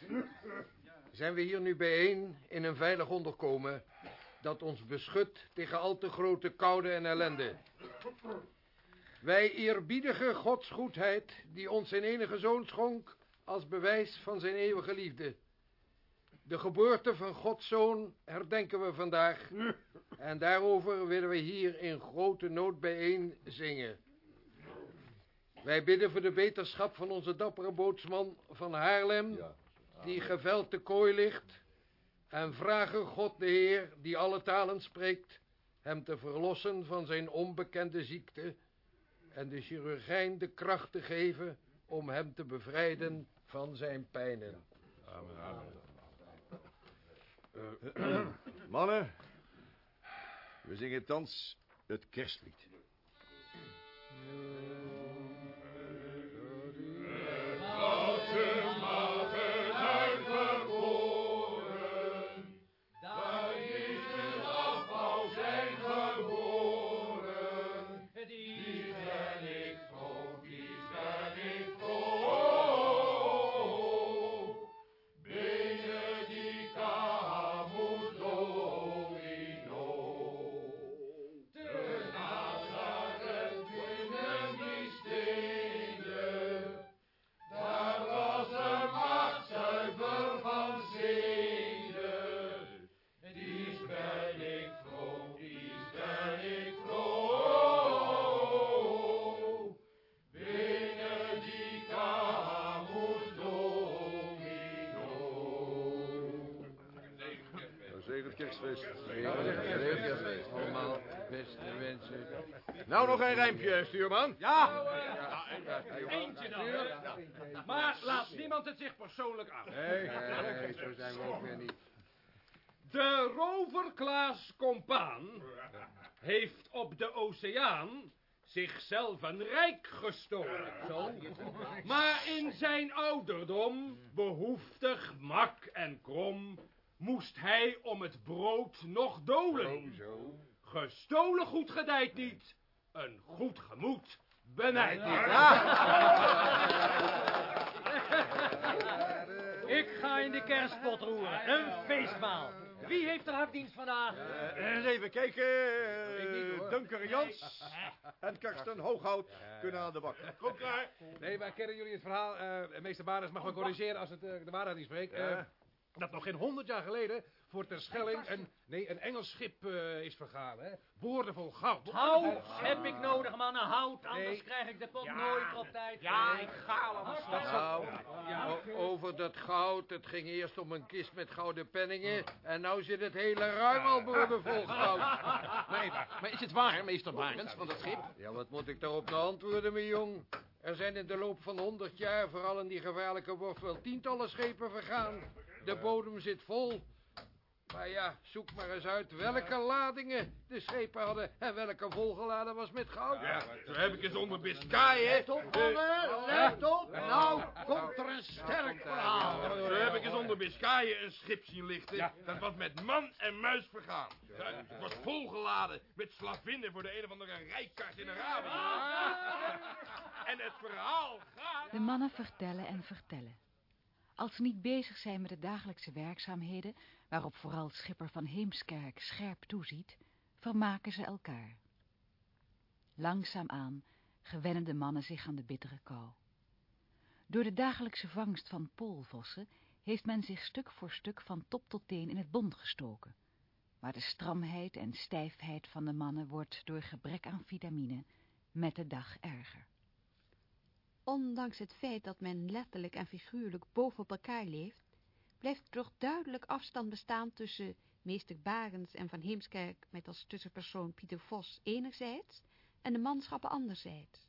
zijn we hier nu bijeen in een veilig onderkomen dat ons beschut tegen al te grote koude en ellende. Wij eerbiedigen Gods goedheid die ons zijn enige zoon schonk als bewijs van zijn eeuwige liefde. De geboorte van Gods zoon herdenken we vandaag en daarover willen we hier in grote nood bijeen zingen. Wij bidden voor de beterschap van onze dappere bootsman van Haarlem, die geveld te kooi ligt, en vragen God de Heer, die alle talen spreekt, hem te verlossen van zijn onbekende ziekte en de chirurgijn de kracht te geven om hem te bevrijden van zijn pijnen. Eh, Mannen, we zingen thans het kerstlied. Rijmpje, stuurman. Ja, eentje dan. Maar laat niemand het zich persoonlijk aan. Nee, nee, zo zijn we ook weer niet. De rover Klaas Compaan heeft op de oceaan zichzelf een rijk gestolen. Zo. Maar in zijn ouderdom, behoeftig, mak en krom, moest hij om het brood nog dolen. Gestolen goed gedijt niet, een goed gemoed benijdt niet. Ik ga in de kerstpot roeren. Een feestmaal. Wie heeft er harddienst vandaag? Eh, even kijken. eh, Dunker Jans en Karsten Hooghout kunnen aan de bak. Kom klaar. Nee, maar kennen jullie het verhaal? eh meester Barens mag me corrigeren als het eh, de waarheid niet spreekt. Ja. dat nog geen honderd jaar geleden voor Terschelling een, nee, een Engels schip eh, is vergaan. Hè? Boordevol goud. Hout heb ik nodig, mannen. Hout, anders Nee. krijg ik de pot nooit op tijd. Ja, ik ga allemaal Nou, o- over dat goud, het ging eerst om een kist met gouden penningen... en nou zit het hele ruim al boordevol goud. Maar, maar is het waar, meester Barends, van dat schip? Ja, wat moet ik daarop nou antwoorden, mijn jong? Er zijn in de loop van honderd jaar, vooral in die gevaarlijke wel tientallen schepen vergaan. De bodem zit vol. Maar ja, zoek maar eens uit welke ladingen de schepen hadden... en welke volgeladen was met goud. Ja, zo heb ik eens onder Biscay, hè. Let op, mannen, let op. Nou komt er een sterk verhaal. Zo heb ik eens onder Biscayen een schip zien lichten. Dat was met man en muis vergaan. Ja, Het was volgeladen met slavinnen voor de een of andere rijkaart in Arabië. En het verhaal gaat... De mannen vertellen en vertellen. Als ze niet bezig zijn met de dagelijkse werkzaamheden, waarop vooral schipper van Heemskerk scherp toeziet, vermaken ze elkaar. Langzaamaan gewennen de mannen zich aan de bittere kou. Door de dagelijkse vangst van poolvossen heeft men zich stuk voor stuk van top tot teen in het bond gestoken. Maar de stramheid en stijfheid van de mannen wordt door gebrek aan vitamine met de dag erger. Ondanks het feit dat men letterlijk en figuurlijk boven op elkaar leeft, blijft toch duidelijk afstand bestaan tussen meester Barens en Van Heemskerk met als tussenpersoon Pieter Vos enerzijds en de manschappen anderzijds.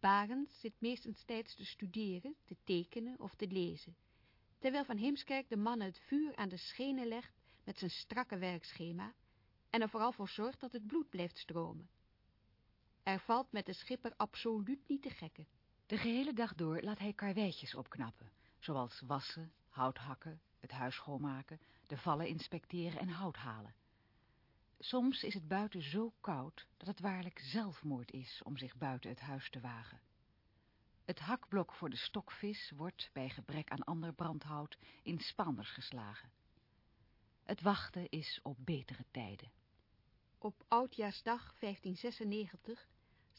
Barens zit meestentijds te studeren, te tekenen of te lezen, terwijl Van Heemskerk de mannen het vuur aan de schenen legt met zijn strakke werkschema en er vooral voor zorgt dat het bloed blijft stromen. Er valt met de schipper absoluut niet te gekken. De gehele dag door laat hij karweitjes opknappen, zoals wassen, hout hakken, het huis schoonmaken, de vallen inspecteren en hout halen. Soms is het buiten zo koud dat het waarlijk zelfmoord is om zich buiten het huis te wagen. Het hakblok voor de stokvis wordt, bij gebrek aan ander brandhout, in spanders geslagen. Het wachten is op betere tijden. Op Oudjaarsdag 1596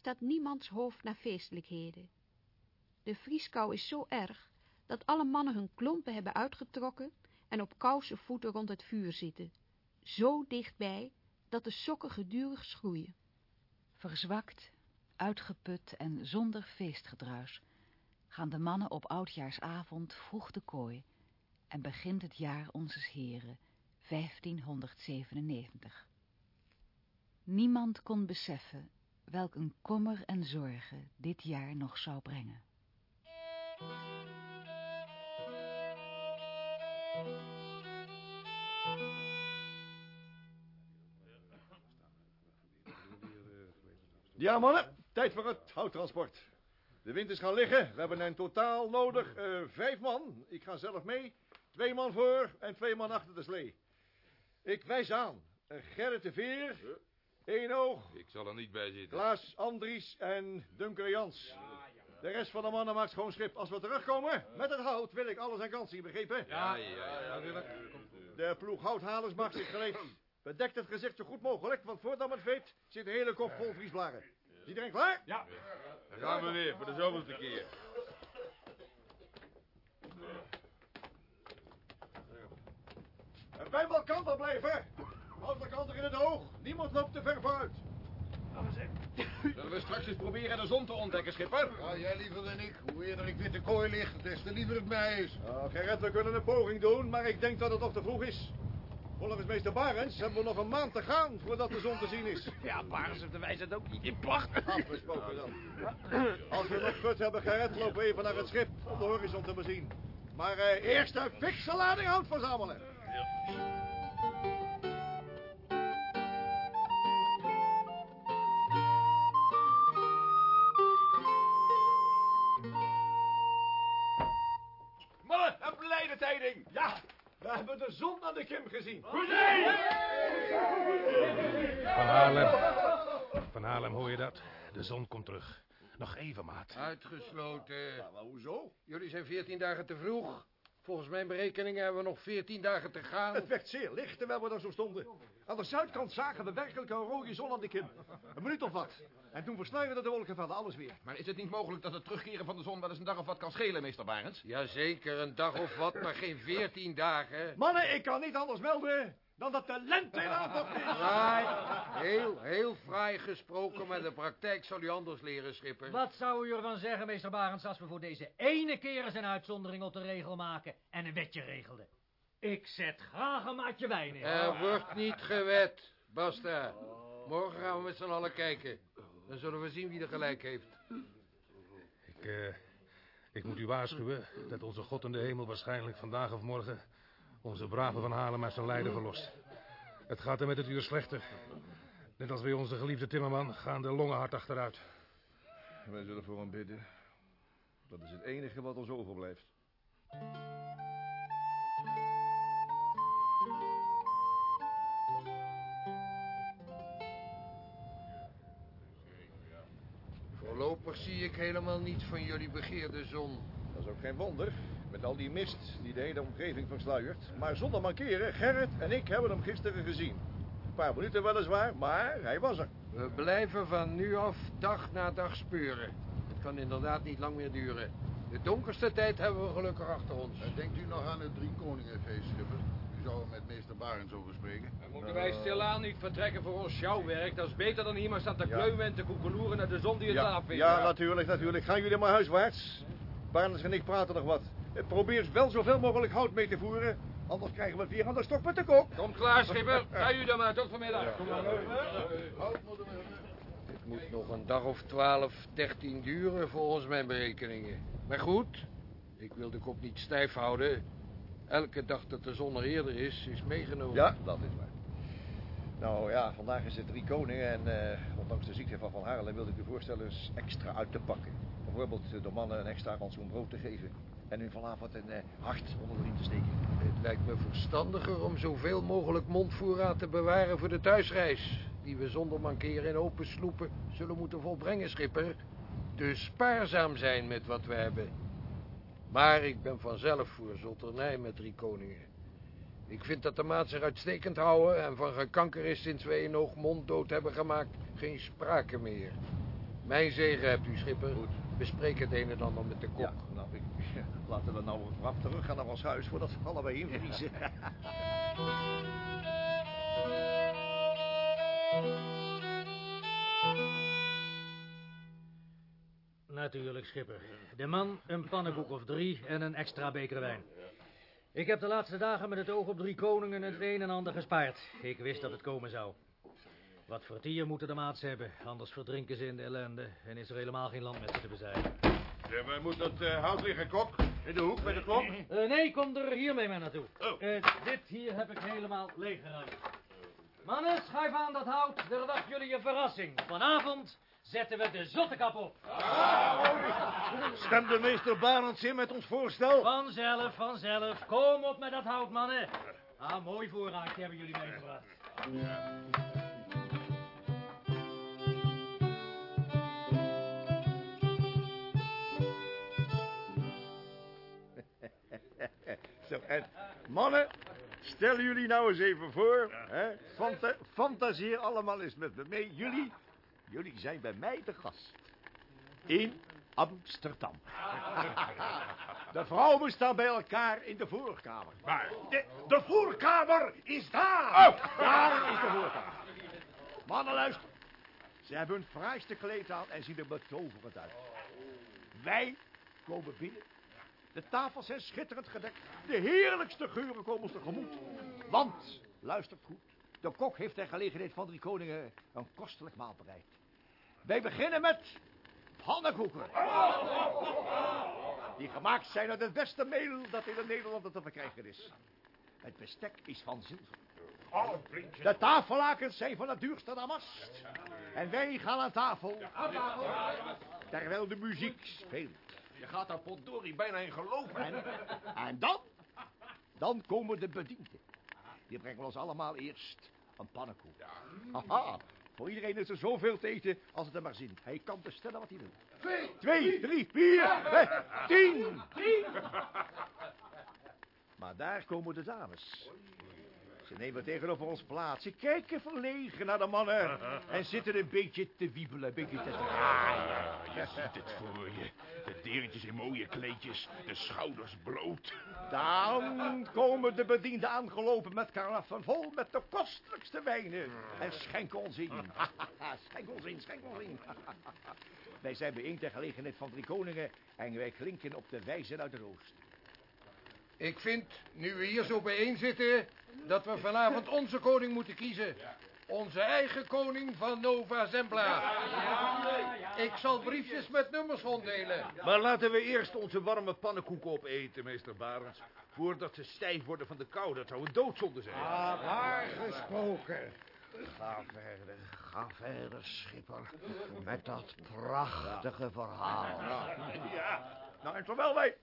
staat niemands hoofd naar feestelijkheden. De vrieskou is zo erg dat alle mannen hun klompen hebben uitgetrokken en op kousen voeten rond het vuur zitten, zo dichtbij dat de sokken gedurig schroeien. Verzwakt, uitgeput en zonder feestgedruis gaan de mannen op oudjaarsavond vroeg de kooi en begint het jaar onzes heren 1597. Niemand kon beseffen welk een kommer en zorgen dit jaar nog zou brengen. Ja, mannen. Tijd voor het houttransport. De wind is gaan liggen. We hebben in totaal nodig eh, vijf man. Ik ga zelf mee. Twee man voor en twee man achter de slee. Ik wijs aan. eh, Gerrit de Veer, Eenoog, Ik zal er niet bij zitten. Klaas Andries en Dunker Jans. De rest van de mannen maakt schoon schip. Als we terugkomen met het hout wil ik alles aan kant zien, begrepen? Ja, ja, ja. De ploeg houthalers maakt zich gereed. Bedekt het gezicht zo goed mogelijk, want voordat men het weet zit de hele kop vol vriesblaren. Is iedereen klaar? Ja. Dan gaan we weer voor de zoveelste keer. En bij elkaar blijven. Elkaar in het oog. Niemand loopt te ver vooruit. Zullen we straks eens proberen de zon te ontdekken, schipper? Ja, jij liever dan ik. Hoe eerder ik witte kooi lig, des te liever het mij is. Nou, Gerrit, we kunnen een poging doen, maar ik denk dat het nog te vroeg is. Volgens meester Barens hebben we nog een maand te gaan voordat de zon te zien is. Ja, Barens heeft de wijsheid ook niet in pacht. Afgesproken dan. Als we nog gut hebben gered, lopen we even naar het schip om de horizon te bezien. Maar eh, eerst een fikse lading hout verzamelen. Mannen, hebben de zon aan de kim gezien. Van Haarlem. Van Haarlem, hoor je dat? De zon komt terug. Nog even, maat. Uitgesloten. maar hoezo? Jullie zijn veertien dagen te vroeg. Volgens mijn berekeningen hebben we nog veertien dagen te gaan. Het werd zeer licht terwijl we daar zo stonden. Aan de zuidkant zagen we werkelijk een rode zon aan de kim. Een minuut of wat. En toen versluierden de wolkenvelden alles weer. Maar is het niet mogelijk dat het terugkeren van de zon wel eens een dag of wat kan schelen, meester Barends? Jazeker, een dag of wat, maar geen veertien dagen. Mannen, ik kan niet anders melden dan dat de lente in aantocht is. Fraai, heel, heel fraai gesproken, maar de praktijk zal u anders leren, schipper. Wat zou u ervan zeggen, meester Barends, als we voor deze ene keer eens een uitzondering op de regel maken en een wetje regelden? Ik zet graag een maatje wijn in. Er wordt niet gewet, basta. Morgen gaan we met z'n allen kijken. Dan zullen we zien wie er gelijk heeft. Ik, eh, ik moet u waarschuwen dat onze God in de hemel waarschijnlijk vandaag of morgen onze brave Van Halen uit zijn lijden verlost. Het gaat er met het uur slechter. Net als bij onze geliefde timmerman gaan de longen hard achteruit. Wij zullen voor hem bidden. Dat is het enige wat ons overblijft. Voorlopig zie ik helemaal niets van jullie begeerde zon. Dat is ook geen wonder. Met al die mist die de hele omgeving versluiert. Maar zonder mankeren, Gerrit en ik hebben hem gisteren gezien. Een paar minuten weliswaar, maar hij was er. We blijven van nu af dag na dag speuren. Het kan inderdaad niet lang meer duren. De donkerste tijd hebben we gelukkig achter ons. Denkt u nog aan het Drie Koningenfeest, schipper? U zou er met meester Barends over spreken. Moeten wij stilaan niet vertrekken voor ons sjouwwerk? Dat is beter dan hier maar staan te kleumen en te koekeloeren naar de zon die het Ja, afvindt. ja, natuurlijk, natuurlijk. Gaan jullie maar huiswaarts. Barnes en ik praten nog wat. Probeer wel zoveel mogelijk hout mee te voeren. Anders krijgen we het weer aan de stok met de kop. Komt klaar, schipper. Ga u dan maar. Tot vanmiddag. Het moet nog een dag of 12, 13 duren volgens mijn berekeningen. Maar goed, ik wil de kop niet stijf houden. Elke dag dat de zon er eerder is, is meegenomen. Ja, dat is waar. Nou ja, vandaag is het drie koningen en eh, ondanks de ziekte van Van Haarlem wilde ik u voorstellen eens extra uit te pakken. Bijvoorbeeld de mannen een extra rantsoen brood te geven en hun vanavond een eh, hart onder de riem te steken. Het lijkt me verstandiger om zoveel mogelijk mondvoorraad te bewaren voor de thuisreis. Die we zonder mankeren in open sloepen zullen moeten volbrengen, schipper. Dus spaarzaam zijn met wat we hebben. Maar ik ben vanzelf voor zotternij met drie koningen. Ik vind dat de maat zich uitstekend houden... en van gekanker is sinds we een oog monddood hebben gemaakt... geen sprake meer. Mijn zegen hebt u, schipper. Bespreek het een en ander met de kok. Ja, laten we nou rap terug gaan naar ons huis voordat we allebei invriezen. Natuurlijk, schipper. De man, een pannenkoek of drie en een extra beker wijn. Ik heb de laatste dagen met het oog op drie koningen het een en ander gespaard. Ik wist dat het komen zou. Wat vertier moeten de maats hebben, anders verdrinken ze in de ellende en is er helemaal geen land met ze te bezeilen. Ja, waar moet dat eh, hout liggen, kok? In de hoek bij de klok? Eh, nee, kom er hier mee maar naartoe. Eh, dit hier heb ik helemaal leeggeruimd. Mannen, schuif aan dat hout. Er wacht jullie een verrassing. Vanavond zetten we de zottekap op. Stemde meester Barends in met ons voorstel? Vanzelf, vanzelf. Kom op met dat hout, mannen. Ah, mooi voorraadje hebben jullie meegebracht. Zo, en mannen, stel jullie nou eens even voor. Hè, fanta fantaseer allemaal eens met me mee. Jullie, jullie zijn bij mij de gast. In Amsterdam. De vrouwen staan bij elkaar in de voorkamer. Waar? De, de voorkamer is daar! Oh, daar is de voorkamer. Mannen, luister. Ze hebben hun fraaiste kleed aan en zien er betoverend uit. Wij komen binnen. De tafels zijn schitterend gedekt. De heerlijkste geuren komen ons tegemoet. Want luistert goed. De kok heeft ter gelegenheid van drie koningen een kostelijk maal bereid. Wij beginnen met pannenkoeken. Die gemaakt zijn uit het beste meel dat in de Nederlanden te verkrijgen is. Het bestek is van zilver. De tafellakens zijn van het duurste damast. En wij gaan aan tafel. Terwijl de muziek speelt. Je gaat daar potdorie bijna in geloven. En, en dan? Dan komen de bedienden. Die brengen ons allemaal eerst een pannenkoek. Haha, voor iedereen is er zoveel te eten als het er maar zint. Hij kan bestellen wat hij wil. Twee. Twee, drie, vier, vijf, tien. Maar daar komen de dames. Ze nemen tegenover ons plaats. Ze kijken verlegen naar de mannen. En zitten een beetje te wiebelen, een beetje te draaien. Je ziet het voor je. De derentjes in mooie kleedjes, de schouders bloot. Dan komen de bedienden aangelopen met karaffen vol met de kostelijkste wijnen. En schenken ons in. schenk ons in, schenk ons in. wij zijn bijeen ter gelegenheid van drie koningen en wij klinken op de wijzen uit de oost. Ik vind, nu we hier zo bijeen zitten, dat we vanavond onze koning moeten kiezen. Onze eigen koning van Nova Zembla. Ik zal briefjes met nummers ronddelen. Maar laten we eerst onze warme pannenkoeken opeten, meester Barends. Voordat ze stijf worden van de kou. Dat zou een doodzonde zijn. Ah, waar gesproken. Ga verder, ga verder, schipper. Met dat prachtige verhaal. Ja, nou en terwijl wij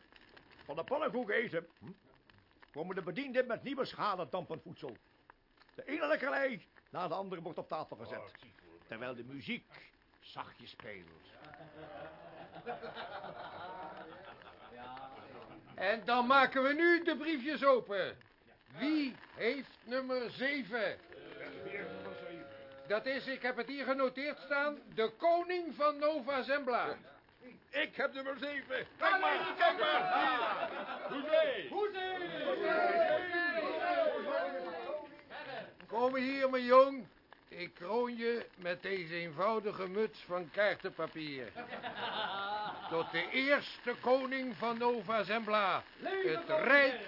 van de pannenkoek eten... hm, komen de bedienden met nieuwe schalen dampend voedsel. De ene lekkerij na de andere wordt op tafel gezet. Terwijl de muziek zachtjes speelt. En dan maken we nu de briefjes open. Wie heeft nummer 7? Dat is, ik heb het hier genoteerd staan, de koning van Nova Zembla. Ik heb nummer 7. Kijk maar, kijk maar. Hoezee. Kom hier, mijn jong. Ik kroon je met deze eenvoudige muts van kaartenpapier. Tot de eerste koning van Nova Zembla. Het rijk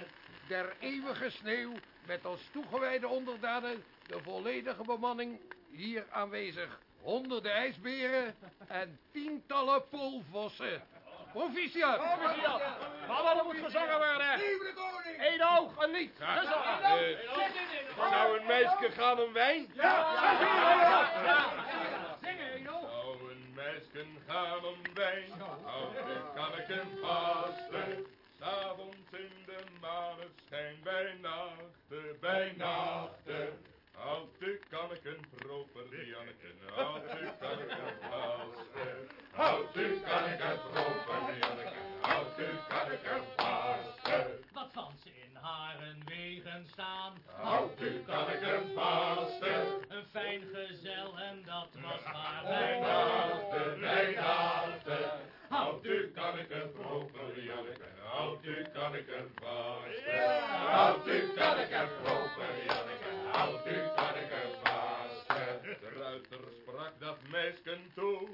der eeuwige sneeuw met als toegewijde onderdanen de volledige bemanning hier aanwezig. Honderden ijsberen en tientallen poolvossen. Proficiat! Maar wat moet gezongen worden? Lieve de koning. Eén oog, een lied. Gezongen. Zou een meisje gaan om wijn? Zingen, één oog. Zou een meisje gaan om wijn, altijd kan ik hem vasten. S'avonds in de maneschijn, bij nachten, bij nachten. Altijd kan ik een proper Janneke, altijd kan ik een vasten. Altijd kan ik een proper Janneke, altijd kan ik een vasten. Wat van ze in haren wegen staan. Altijd kan ik een fijn gezel en dat was maar mijn nachten, bij nachten. Kan ik een proper Janneke, kan ik een vasten. Altijd kan ik een proper Janneke, kan ik een vasten. De ruiter sprak dat meisken toe,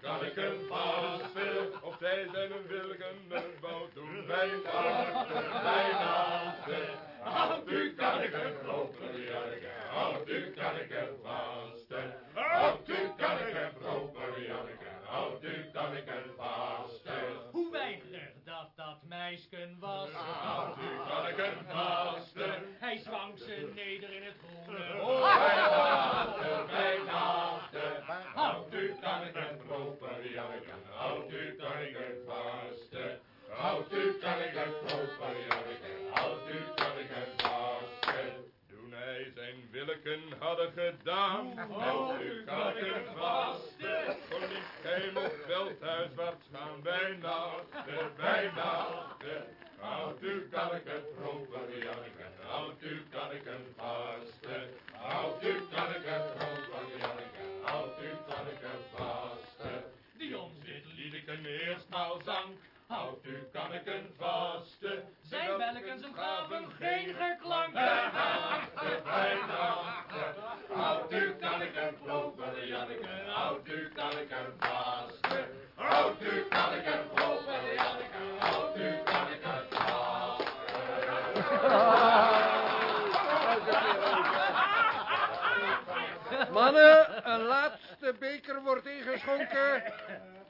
kan ik een vasten. Of zij zijn een wilgende bouw doen nachten, bij nachten. Altijd kan ik een proper Janneke, kan ik een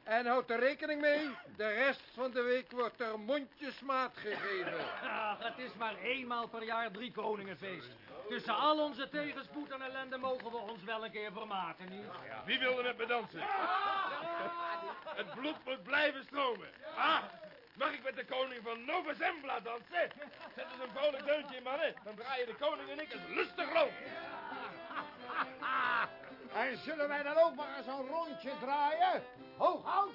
En houd er rekening mee, de rest van de week wordt er mondjesmaat gegeven. Ach, het is maar eenmaal per jaar drie koningenfeest. Tussen al onze tegenspoed en ellende mogen we ons wel een keer vermaken, niet? Wie wil er met me dansen? Het bloed moet blijven stromen. Ah, mag ik met de koning van Nova Zembla dansen? Zet eens een vrolijk deuntje in, mannen. Dan draaien de koning en ik het lustig rond. En zullen wij dan ook maar eens een rondje draaien? Hoog hout!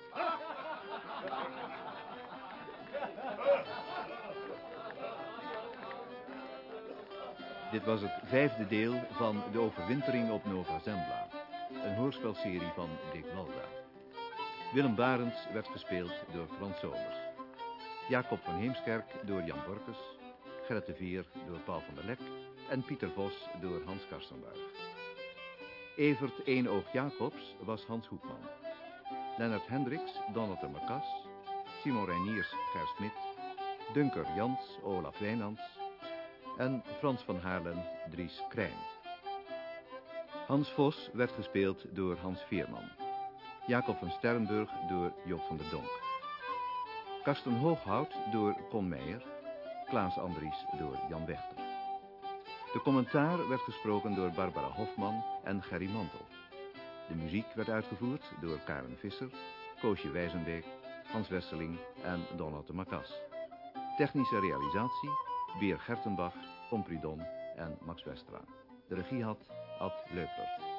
Dit was het vijfde deel van De Overwintering op Nova Zembla. Een hoorspelserie van Dick Walda. Willem Barends werd gespeeld door Frans Somers. Jacob van Heemskerk door Jan Borkes. Gerrit de Veer door Paul van der Lek. En Pieter Vos door Hans Karstenbuig. Evert Eenoog Jacobs was Hans Hoekman. Lennart Hendricks, Donald de Marcas. Simon Reiniers, Ger Smit. Dunker Jans, Olaf Wijnands. En Frans van Haarlem, Dries Krijn. Hans Vos werd gespeeld door Hans Veerman. Jacob van Sternburg door Job van der Donk. Karsten Hooghout door Con Meijer. Klaas Andries door Jan Wechter. De commentaar werd gesproken door Barbara Hofman en Gerry Mantel. De muziek werd uitgevoerd door Karen Visser, Koosje Wijzenbeek, Hans Wesseling en Donald de Macas. Technische realisatie, Beer Gertenbach, Pompridon en Max Westra. De regie had Ad Leupler.